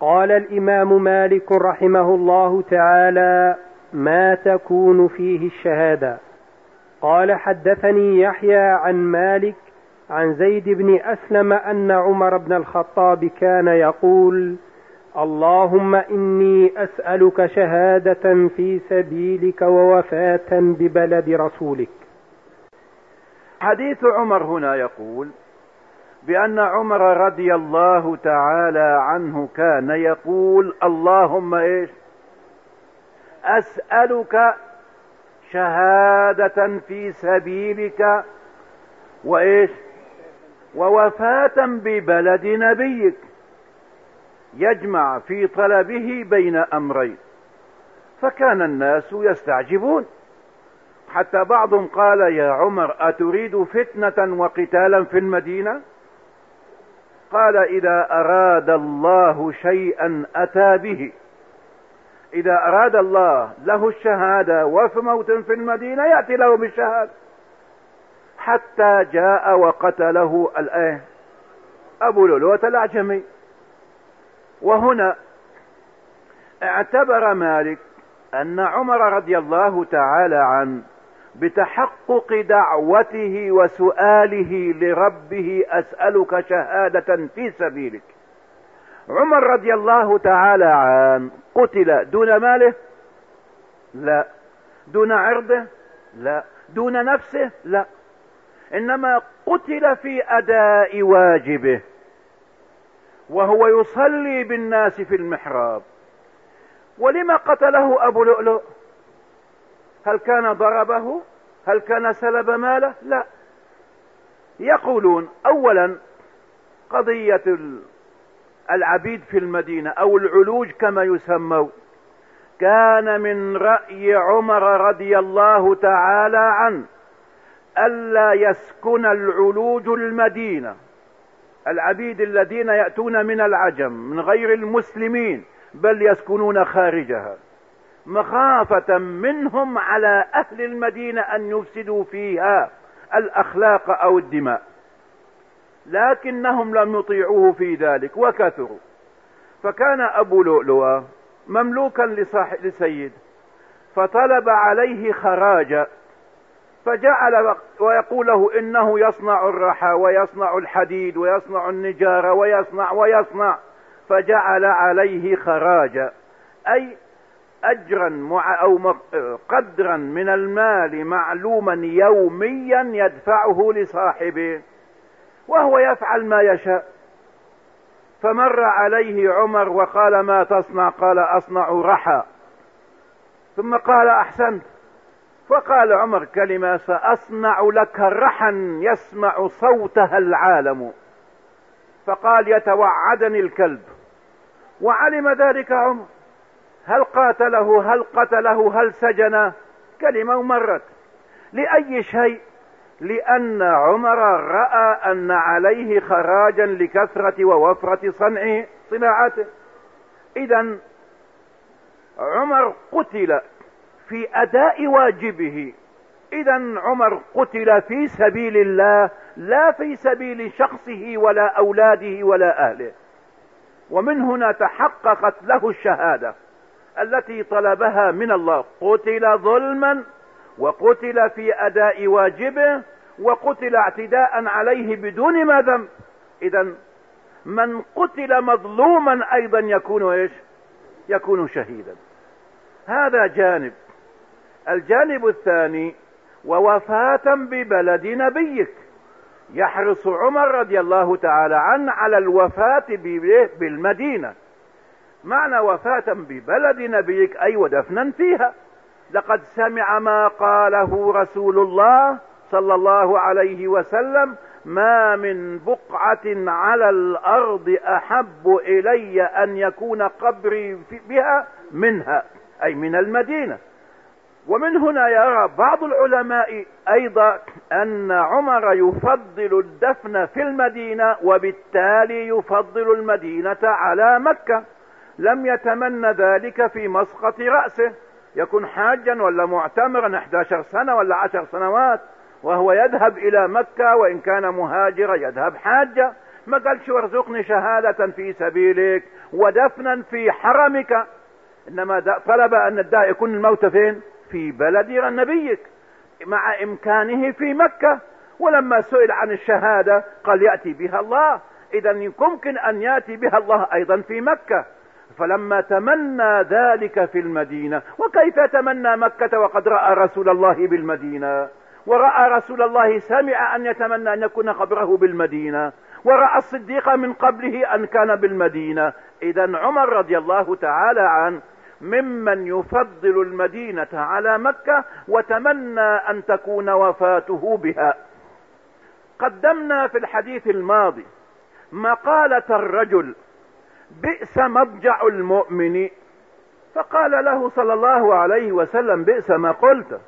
قال الإمام مالك رحمه الله تعالى ما تكون فيه الشهادة. قال حدثني يحيى عن مالك عن زيد بن أسلم أن عمر بن الخطاب كان يقول اللهم إني أسألك شهادة في سبيلك ووفاة ببلد رسولك. حديث عمر هنا يقول بأن عمر رضي الله تعالى عنه كان يقول اللهم إيش؟ أسألك شهادة في سبيلك وإيش؟ ووفاة ببلد نبيك. يجمع في طلبه بين أمرين. فكان الناس يستعجبون. حتى بعضهم قال يا عمر أتريد فتنة وقتالا في المدينة؟ قال إذا أراد الله شيئا أتى به. إذا أراد الله له الشهادة وفي موت في المدينة يأتي له بالشهادة. حتى جاء وقتله الايه أبو لؤلؤة الأعجمي. وهنا اعتبر مالك أن عمر رضي الله تعالى عنه بتحقق دعوته وسؤاله لربه أسألك شهادة في سبيلك. عمر رضي الله تعالى عنه قتل دون ماله؟ لا. دون عرضه؟ لا. دون نفسه؟ لا. إنما قتل في أداء واجبه. وهو يصلي بالناس في المحراب. ولما قتله أبو لؤلؤ؟ هل كان ضربه؟ هل كان سلب ماله؟ لا. يقولون اولا قضية العبيد في المدينة أو العلوج كما يسموا. كان من رأي عمر رضي الله تعالى عنه ألا يسكن العلوج المدينة. العبيد الذين يأتون من العجم من غير المسلمين بل يسكنون خارجها. مخافة منهم على أهل المدينة أن يفسدوا فيها الأخلاق أو الدماء. لكنهم لم يطيعوه في ذلك وكثروا. فكان أبو لؤلؤة مملوكا لسيد فطلب عليه خراجا فجعل ويقول له إنه يصنع الرحى ويصنع الحديد ويصنع النجارة ويصنع ويصنع فجعل عليه خراجا أي اجرا مع أو قدرا من المال معلوما يوميا يدفعه لصاحبه وهو يفعل ما يشاء. فمر عليه عمر وقال ما تصنع؟ قال أصنع رحى. ثم قال أحسنت. فقال عمر كلمة سأصنع لك رحا يسمع صوتها العالم. فقال يتوعدني الكلب. وعلم ذلك عمر. هل قاتله هل قتله هل سجن؟ كلمة مرت. لأي شيء؟ لأن عمر رأى أن عليه خراجا لكثرة ووفرة صنعه صناعته. إذا عمر قتل في أداء واجبه. اذا عمر قتل في سبيل الله لا في سبيل شخصه ولا أولاده ولا أهله. ومن هنا تحققت له الشهادة. التي طلبها من الله. قتل ظلما وقتل في أداء واجبه وقتل اعتداء عليه بدون ما ذنب. اذا من قتل مظلوما أيضا يكون إيش؟ يكون شهيدا. هذا جانب. الجانب الثاني ووفاة ببلد نبيك. يحرص عمر رضي الله تعالى عنه على الوفاة بالمدينة. معنى وفاة ببلد نبيك أي ودفنا فيها. لقد سمع ما قاله رسول الله صلى الله عليه وسلم ما من بقعة على الأرض أحب إلي أن يكون قبري بها منها أي من المدينة. ومن هنا يرى بعض العلماء أيضا أن عمر يفضل الدفن في المدينة وبالتالي يفضل المدينة على مكة. لم يتمنى ذلك في مسقط رأسه. يكون حاجا ولا معتمرا 11 سنة ولا 10 سنوات وهو يذهب إلى مكة وإن كان مهاجرا يذهب حاجة. ما قالش وارزقني شهادة في سبيلك ودفنا في حرمك. إنما طلب أن الداء يكون الموت فين؟ في بلد نبيك مع إمكانه في مكة. ولما سئل عن الشهادة قال يأتي بها الله. اذا يمكن أن يأتي بها الله أيضا في مكة. فلما تمنى ذلك في المدينة وكيف تمنى مكة وقد رأى رسول الله بالمدينة؟ ورأى رسول الله سمع أن يتمنى أن يكون قبره بالمدينة ورأى الصديق من قبله أن كان بالمدينة. اذا عمر رضي الله تعالى عنه ممن يفضل المدينة على مكة وتمنى أن تكون وفاته بها. قدمنا في الحديث الماضي مقالة الرجل بئس مضجع المؤمن. فقال له صلى الله عليه وسلم بئس ما قلت.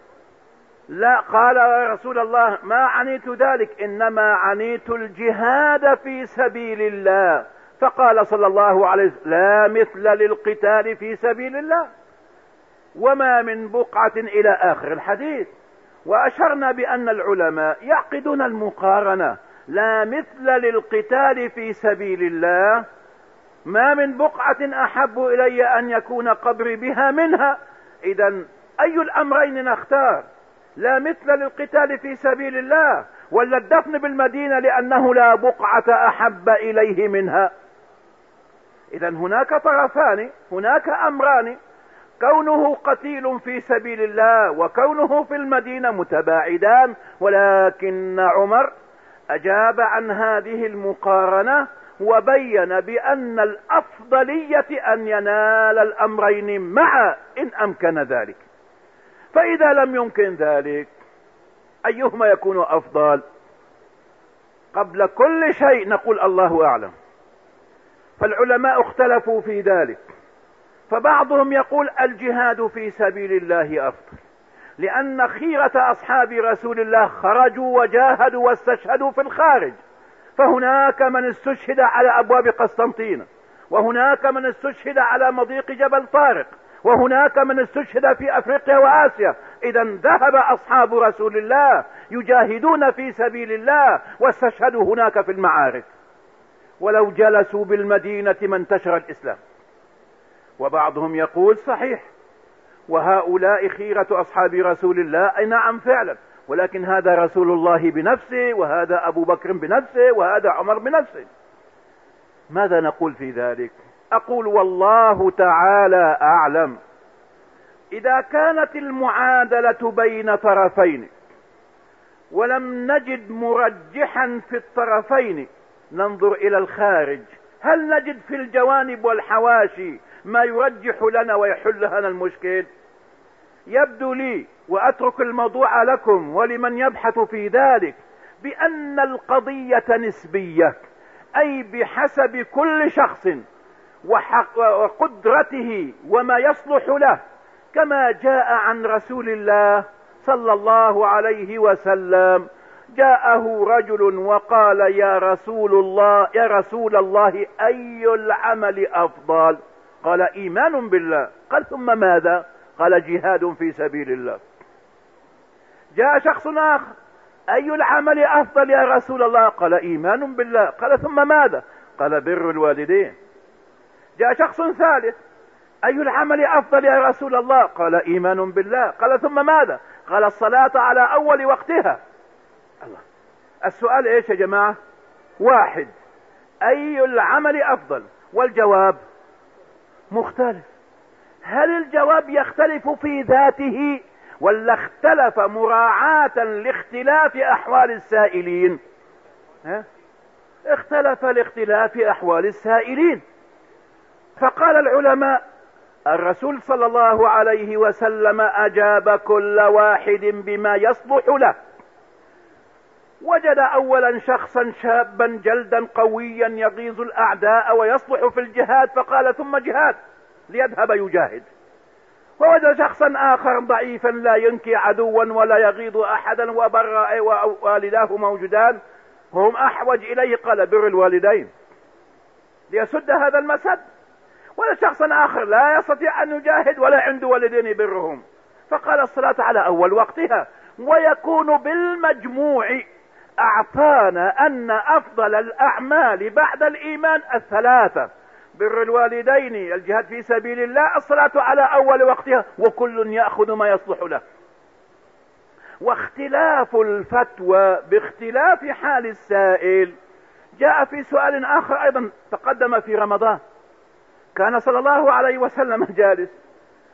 لا قال يا رسول الله ما عنيت ذلك إنما عنيت الجهاد في سبيل الله. فقال صلى الله عليه وسلم لا مثل للقتال في سبيل الله. وما من بقعة إلى آخر الحديث. وأشرنا بأن العلماء يعقدون المقارنة لا مثل للقتال في سبيل الله. ما من بقعة أحب إلي أن يكون قبري بها منها. اذا أي الأمرين نختار؟ لا مثل للقتال في سبيل الله ولا الدفن بالمدينة لأنه لا بقعة أحب إليه منها. اذا هناك طرفان هناك أمران. كونه قتيل في سبيل الله وكونه في المدينة متباعدان ولكن عمر أجاب عن هذه المقارنة وبين بأن الأفضلية أن ينال الأمرين معا إن أمكن ذلك. فإذا لم يمكن ذلك أيهما يكون أفضل؟ قبل كل شيء نقول الله أعلم. فالعلماء اختلفوا في ذلك. فبعضهم يقول الجهاد في سبيل الله أفضل لأن خيرة أصحاب رسول الله خرجوا وجاهدوا واستشهدوا في الخارج. فهناك من استشهد على أبواب قسطنطينة وهناك من استشهد على مضيق جبل طارق وهناك من استشهد في أفريقيا وآسيا. اذا ذهب أصحاب رسول الله يجاهدون في سبيل الله واستشهدوا هناك في المعارك. ولو جلسوا بالمدينة ما انتشر الإسلام. وبعضهم يقول صحيح. وهؤلاء خيرة أصحاب رسول الله نعم فعلا. ولكن هذا رسول الله بنفسه وهذا أبو بكر بنفسه وهذا عمر بنفسه. ماذا نقول في ذلك؟ أقول والله تعالى أعلم. إذا كانت المعادلة بين طرفين ولم نجد مرجحا في الطرفين ننظر إلى الخارج. هل نجد في الجوانب والحواشي ما يرجح لنا ويحل لنا المشكل؟ يبدو لي وأترك الموضوع لكم ولمن يبحث في ذلك بأن القضية نسبية أي بحسب كل شخص وقدرته وما يصلح له كما جاء عن رسول الله صلى الله عليه وسلم. جاءه رجل وقال يا رسول الله يا رسول الله أي العمل أفضل؟ قال إيمان بالله. قال ثم ماذا؟ قال جهاد في سبيل الله. جاء شخص آخر. أي العمل أفضل يا رسول الله؟ قال إيمان بالله. قال ثم ماذا؟ قال بر الوالدين. جاء شخص ثالث. أي العمل أفضل يا رسول الله؟ قال إيمان بالله. قال ثم ماذا؟ قال الصلاة على أول وقتها. الله. السؤال إيش يا جماعة؟ واحد. أي العمل أفضل؟ والجواب مختلف. هل الجواب يختلف في ذاته؟ ولا اختلف مراعاة لاختلاف أحوال السائلين. ها؟ اختلف لاختلاف أحوال السائلين. فقال العلماء الرسول صلى الله عليه وسلم أجاب كل واحد بما يصلح له. وجد اولا شخصا شابا جلدا قويا يغيظ الأعداء ويصلح في الجهاد فقال ثم جهاد ليذهب يجاهد. ووجد شخصا آخر ضعيفا لا ينكي عدوا ولا يغيظ أحدا وبر والداه موجودان. هم أحوج إليه قال بر الوالدين. ليسد هذا المسد. ولا شخص آخر لا يستطيع أن يجاهد ولا عنده والدين يبرهم فقال الصلاة على أول وقتها ويكون بالمجموع أعطانا أن أفضل الأعمال بعد الإيمان الثلاثة. بر الوالدين الجهاد في سبيل الله الصلاة على أول وقتها وكل يأخذ ما يصلح له. واختلاف الفتوى باختلاف حال السائل. جاء في سؤال آخر أيضا تقدم في رمضان. كان صلى الله عليه وسلم جالس.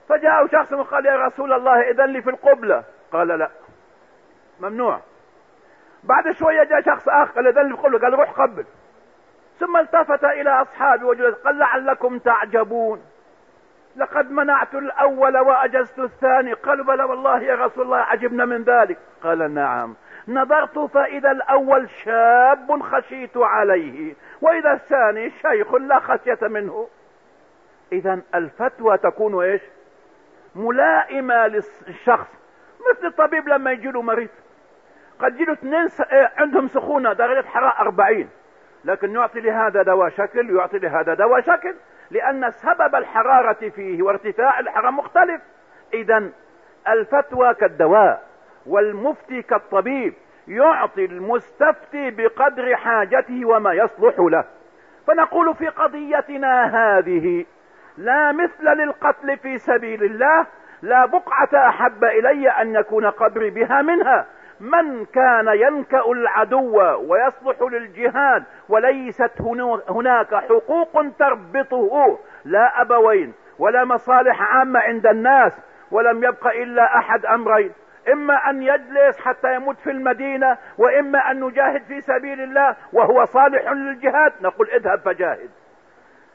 فجاء شخص وقال يا رسول الله إذن لي في القبلة. قال لا. ممنوع. بعد شوية جاء شخص آخر قال إذن لي في القبلة. قال روح قبل. ثم التفت إلى اصحابه وجلس قال لعلكم تعجبون. لقد منعت الأول وأجزت الثاني. قالوا بلى والله يا رسول الله عجبنا من ذلك. قال نعم. نظرت فإذا الأول شاب خشيت عليه وإذا الثاني شيخ لا خشية منه. اذا الفتوى تكون إيش؟ ملائمة للشخص. مثل الطبيب لما يجي له مريض. قد يجي له اثنين عندهم سخونة درجة حرارة 40 لكن يعطي لهذا دواء شكل ويعطي لهذا دواء شكل لأن سبب الحرارة فيه وارتفاع الحرارة مختلف. إذا الفتوى كالدواء والمفتي كالطبيب يعطي المستفتي بقدر حاجته وما يصلح له. فنقول في قضيتنا هذه لا مثل للقتل في سبيل الله لا بقعة أحب إلي أن يكون قبري بها منها. من كان ينكأ العدو ويصلح للجهاد وليست هناك حقوق تربطه لا أبوين ولا مصالح عامة عند الناس ولم يبق إلا أحد أمرين. إما أن يجلس حتى يموت في المدينة وإما أن نجاهد في سبيل الله وهو صالح للجهاد نقول اذهب فجاهد.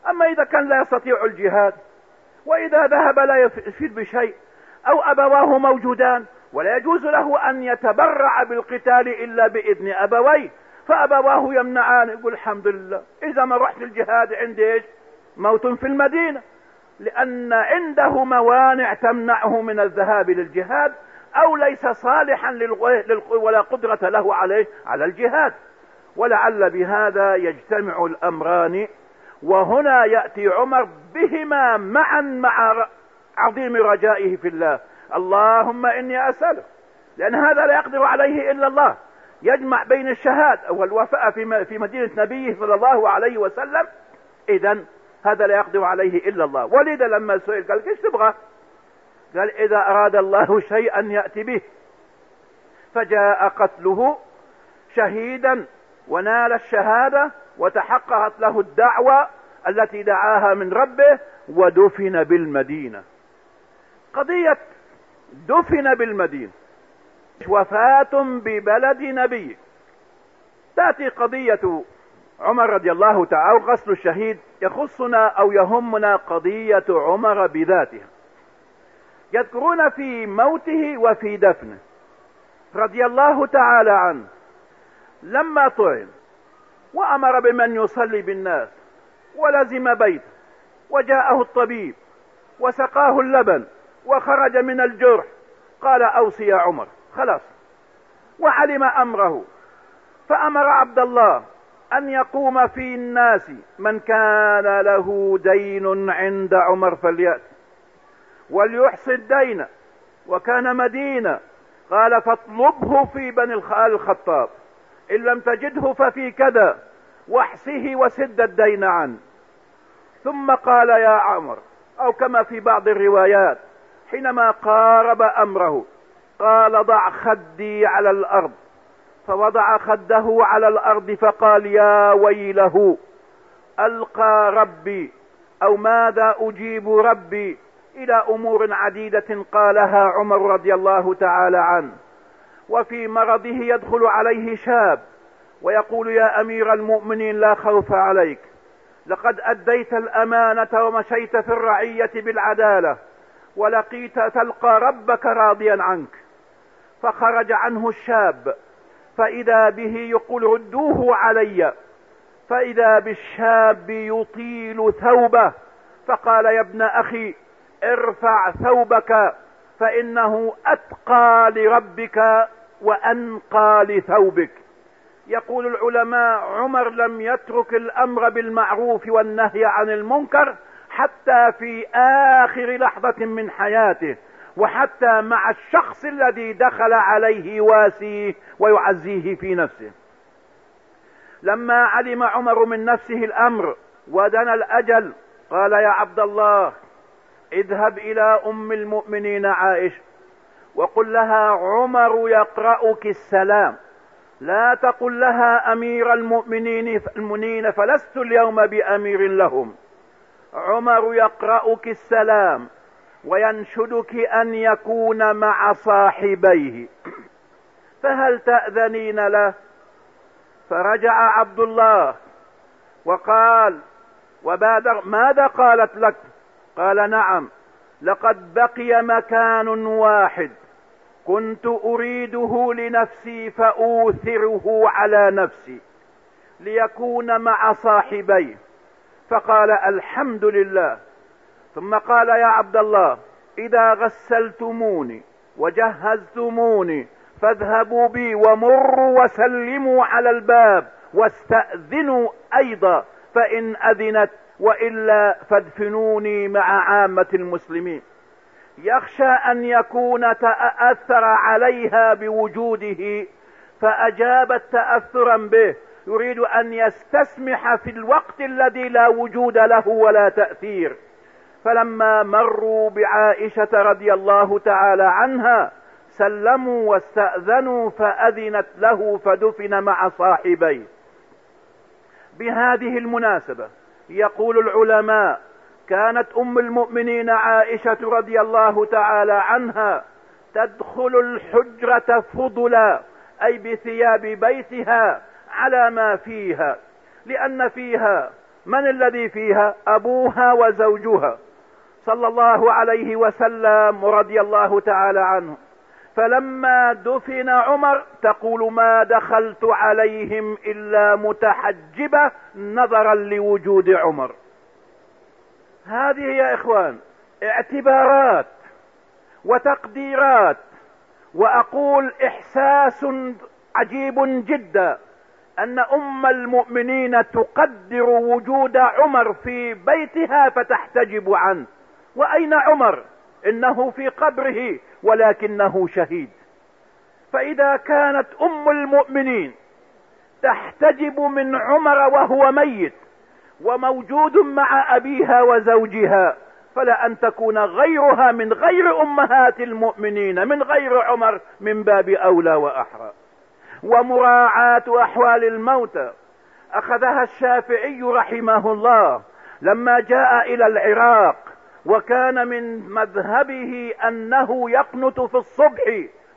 أما إذا كان لا يستطيع الجهاد وإذا ذهب لا يفيد بشيء أو أبواه موجودان ولا يجوز له أن يتبرع بالقتال إلا بإذن أبويه. فأبواه يمنعان يقول الحمد لله. إذا ما رحت الجهاد عندي إيش؟ موت في المدينة. لأن عنده موانع تمنعه من الذهاب للجهاد أو ليس صالحا ولا قدرة له عليه على الجهاد. ولعل بهذا يجتمع الأمران وهنا يأتي عمر بهما معا مع عظيم رجائه في الله. اللهم إني أسألك لأن هذا لا يقدر عليه إلا الله. يجمع بين الشهاد والوفاء في مدينة نبيه صلى الله عليه وسلم. اذا هذا لا يقدر عليه إلا الله. ولذا لما سئل قال إيش تبغى؟ قال إذا أراد الله شيئا يأتي به. فجاء قتله شهيدا ونال الشهادة وتحققت له الدعوة التي دعاها من ربه ودفن بالمدينة. قضية دفن بالمدينة. وفاة ببلد نبي. تأتي قضية عمر رضي الله تعالى غسل الشهيد يخصنا أو يهمنا قضية عمر بذاتها. يذكرون في موته وفي دفنه. رضي الله تعالى عنه. لما طعن وأمر بمن يصلي بالناس ولزم بيته. وجاءه الطبيب وسقاه اللبن. وخرج من الجرح. قال أوصي يا عمر. خلاص. وعلم أمره. فأمر عبد الله أن يقوم في الناس. من كان له دين عند عمر فليأت. وليحصي الدين. وكان مدينة. قال فاطلبه في بني الخطاب. إن لم تجده ففي كذا. واحصه وسد الدين عنه. ثم قال يا عمر أو كما في بعض الروايات حينما قارب أمره قال ضع خدي على الأرض. فوضع خده على الأرض فقال يا ويله ألقى ربي أو ماذا أجيب ربي؟ إلى أمور عديدة قالها عمر رضي الله تعالى عنه. وفي مرضه يدخل عليه شاب ويقول يا أمير المؤمنين لا خوف عليك لقد أديت الأمانة ومشيت في الرعية بالعدالة. ولقيت تلقى ربك راضيا عنك فخرج عنه الشاب فإذا به يقول ردوه علي فإذا بالشاب يطيل ثوبه فقال يا ابن أخي ارفع ثوبك فإنه أتقى لربك وأنقى لثوبك. يقول العلماء عمر لم يترك الأمر بالمعروف والنهي عن المنكر حتى في آخر لحظة من حياته وحتى مع الشخص الذي دخل عليه يواسيه ويعزيه في نفسه. لما علم عمر من نفسه الأمر ودنا الأجل قال يا عبد الله اذهب إلى أم المؤمنين عائشة وقل لها عمر يقرأك السلام لا تقل لها أمير المؤمنين فلست اليوم بأمير لهم. عمر يقرأك السلام وينشدك أن يكون مع صاحبيه. فهل تأذنين له؟ فرجع عبد الله وقال وبادر ماذا قالت لك؟ قال نعم لقد بقي مكان واحد كنت أريده لنفسي فأوثره على نفسي ليكون مع صاحبيه. فقال الحمد لله ثم قال يا عبد الله إذا غسلتموني وجهزتموني فاذهبوا بي ومروا وسلموا على الباب واستأذنوا أيضا فإن أذنت وإلا فادفنوني مع عامة المسلمين. يخشى أن يكون تأثر عليها بوجوده فاجابت تأثرا به يريد أن يستسمح في الوقت الذي لا وجود له ولا تأثير. فلما مروا بعائشة رضي الله تعالى عنها سلموا واستأذنوا فأذنت له فدفن مع صاحبيه. بهذه المناسبة يقول العلماء كانت أم المؤمنين عائشة رضي الله تعالى عنها تدخل الحجرة فضلا أي بثياب بيتها على ما فيها لأن فيها من الذي فيها؟ أبوها وزوجها. صلى الله عليه وسلم ورضي الله تعالى عنه. فلما دفن عمر تقول ما دخلت عليهم إلا متحجبة نظرا لوجود عمر. هذه يا إخوان اعتبارات وتقديرات وأقول إحساس عجيب جدا. أن أم المؤمنين تقدر وجود عمر في بيتها فتحتجب عنه. وأين عمر؟ إنه في قبره ولكنه شهيد. فإذا كانت أم المؤمنين تحتجب من عمر وهو ميت وموجود مع أبيها وزوجها فلا أن تكون غيرها من غير أمهات المؤمنين من غير عمر من باب أولى وأحرى. ومراعاة أحوال الموتى أخذها الشافعي رحمه الله لما جاء إلى العراق وكان من مذهبه أنه يقنت في الصبح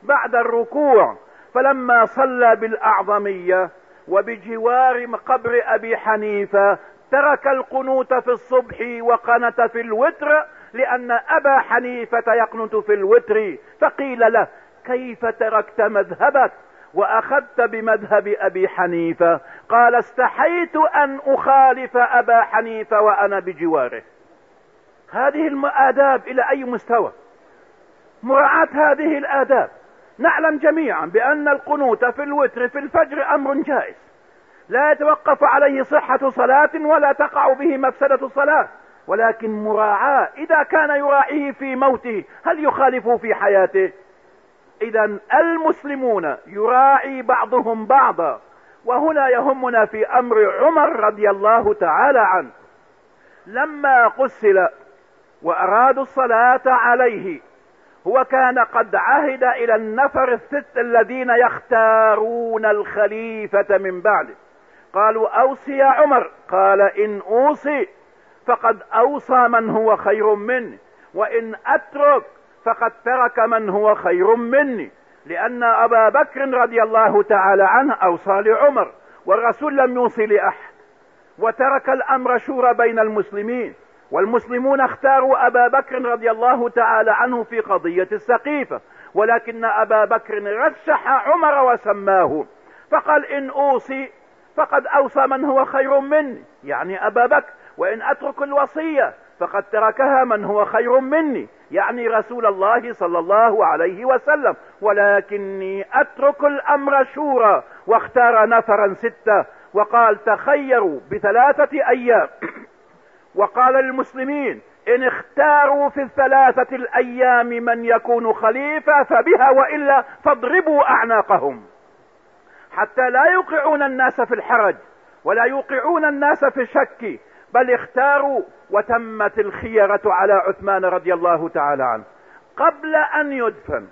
بعد الركوع فلما صلى بالأعظمية وبجوار قبر أبي حنيفة ترك القنوت في الصبح وقنت في الوتر لأن أبا حنيفة يقنت في الوتر فقيل له كيف تركت مذهبك؟ وأخذت بمذهب أبي حنيفة. قال استحيت أن أخالف أبا حنيفة وأنا بجواره. هذه الآداب إلى أي مستوى؟ مراعاة هذه الآداب. نعلم جميعا بأن القنوت في الوتر في الفجر أمر جائز. لا يتوقف عليه صحة صلاة ولا تقع به مفسدة صلاة ولكن مراعاة إذا كان يراعيه في موته هل يخالفه في حياته؟ إذا المسلمون يراعي بعضهم بعضا. وهنا يهمنا في أمر عمر رضي الله تعالى عنه. لما قسل وأرادوا الصلاة عليه هو كان قد عهد إلى النفر الست الذين يختارون الخليفة من بعده. قالوا أوصي يا عمر. قال إن أوصي فقد أوصى من هو خير مني وإن أترك فقد ترك من هو خير مني لأن أبا بكر رضي الله تعالى عنه اوصى لعمر والرسول لم يوصي لأحد وترك الأمر شورى بين المسلمين والمسلمون اختاروا أبا بكر رضي الله تعالى عنه في قضية السقيفة ولكن أبا بكر رشح عمر وسماه فقال إن أوصي فقد أوصى من هو خير مني يعني أبا بكر وإن أترك الوصية فقد تركها من هو خير مني. يعني رسول الله صلى الله عليه وسلم ولكني أترك الأمر شورى واختار نفرا ستة وقال تخيروا بثلاثة أيام. وقال للمسلمين إن اختاروا في الثلاثة الأيام من يكون خليفة فبها وإلا فاضربوا أعناقهم. حتى لا يوقعون الناس في الحرج ولا يوقعون الناس في الشك بل اختاروا وتمت الخيرة على عثمان رضي الله تعالى عنه. قبل أن يدفن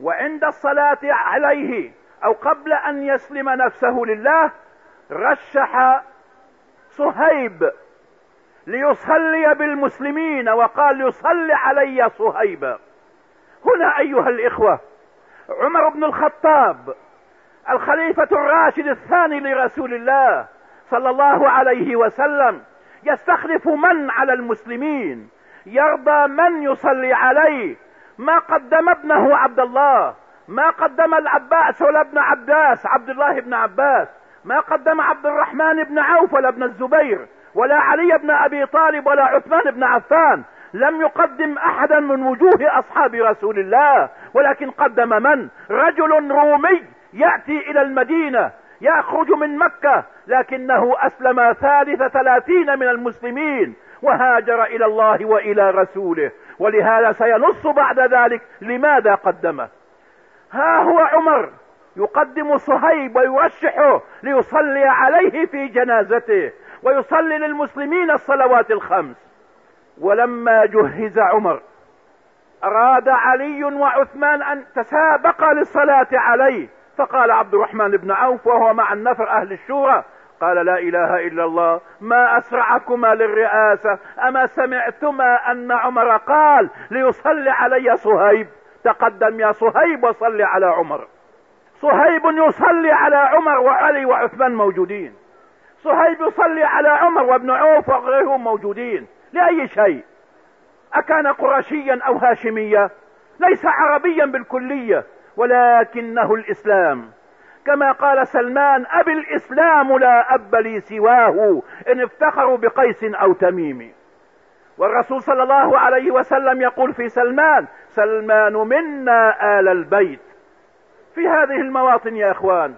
وعند الصلاة عليه أو قبل أن يسلم نفسه لله رشح صهيب ليصلي بالمسلمين وقال يصلي علي صهيب. هنا أيها الإخوة عمر بن الخطاب الخليفة الراشد الثاني لرسول الله صلى الله عليه وسلم يستخلف من على المسلمين؟ يرضى من يصلي عليه؟ ما قدم ابنه عبد الله؟ ما قدم العباس ولا ابن عباس؟ عبد الله بن عباس. ما قدم عبد الرحمن بن عوف ولا ابن الزبير؟ ولا علي بن أبي طالب ولا عثمان بن عفان؟ لم يقدم أحدا من وجوه أصحاب رسول الله. ولكن قدم من؟ رجل رومي يأتي إلى المدينة. يخرج من مكة لكنه أسلم ثالث ثلاثين من المسلمين وهاجر إلى الله وإلى رسوله. ولهذا سينص بعد ذلك لماذا قدمه؟ ها هو عمر يقدم صهيب ويرشحه ليصلي عليه في جنازته ويصلي للمسلمين الصلوات الخمس. ولما جهز عمر أراد علي وعثمان أن تسابقا للصلاة عليه. فقال عبد الرحمن بن عوف وهو مع النفر أهل الشورى قال لا إله إلا الله ما أسرعكما للرئاسة أما سمعتما أن عمر قال ليصلي علي صهيب؟ تقدم يا صهيب وصل على عمر. صهيب يصلي على عمر وعلي وعثمان موجودين. صهيب يصلي على عمر وابن عوف وغيرهم موجودين. لأي شيء؟ أكان قرشيا أو هاشميا؟ ليس عربيا بالكلية ولكنه الإسلام. كما قال سلمان أبي الإسلام لا أب لي سواه إن افتخروا بقيس أو تميم. والرسول صلى الله عليه وسلم يقول في سلمان سلمان منا آل البيت. في هذه المواطن يا إخوان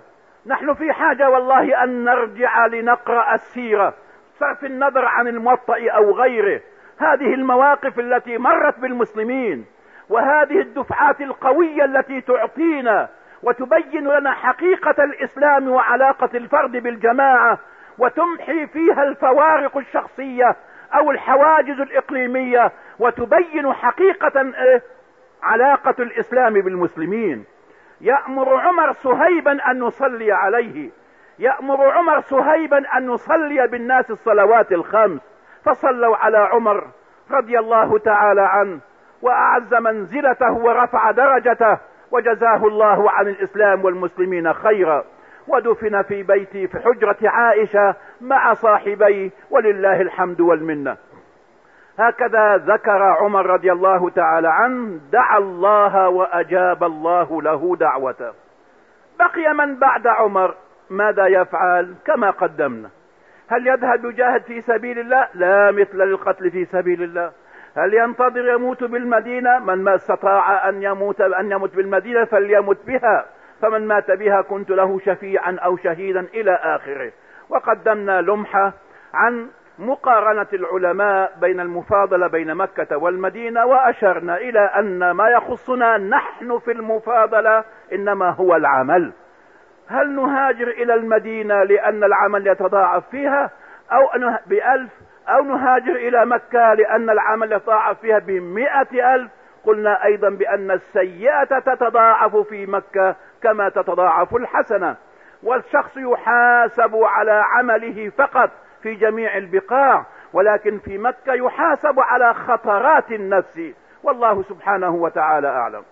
نحن في حاجة والله أن نرجع لنقرأ السيرة صرف النظر عن الموطأ أو غيره. هذه المواقف التي مرت بالمسلمين. وهذه الدفعات القوية التي تعطينا وتبين لنا حقيقة الإسلام وعلاقة الفرد بالجماعة وتمحي فيها الفوارق الشخصية أو الحواجز الإقليمية وتبين حقيقة إيه؟ علاقة الإسلام بالمسلمين. يأمر عمر صهيبا أن نصلي عليه. يأمر عمر صهيبا أن نصلي بالناس الصلوات الخمس. فصلوا على عمر رضي الله تعالى عنه. وأعز منزلته ورفع درجته وجزاه الله عن الإسلام والمسلمين خيرا. ودفن في بيتي في حجرة عائشة مع صاحبيه ولله الحمد والمنة. هكذا ذكر عمر رضي الله تعالى عنه دعا الله وأجاب الله له دعوته. بقي من بعد عمر ماذا يفعل؟ كما قدمنا. هل يذهب يجاهد في سبيل الله؟ لا مثل للقتل في سبيل الله. هل ينتظر يموت بالمدينة؟ من ما استطاع أن يموت أن يموت بالمدينة فليمت بها. فمن مات بها كنت له شفيعا أو شهيدا إلى آخره. وقدمنا لمحة عن مقارنة العلماء بين المفاضلة بين مكة والمدينة وأشرنا إلى أن ما يخصنا نحن في المفاضلة إنما هو العمل. هل نهاجر إلى المدينة لأن العمل يتضاعف فيها؟ أو بألف أو نهاجر إلى مكة لأن العمل يتضاعف فيها بمئة ألف. قلنا أيضا بأن السيئة تتضاعف في مكة كما تتضاعف الحسنة. والشخص يحاسب على عمله فقط في جميع البقاع ولكن في مكة يحاسب على خطرات النفس. والله سبحانه وتعالى أعلم.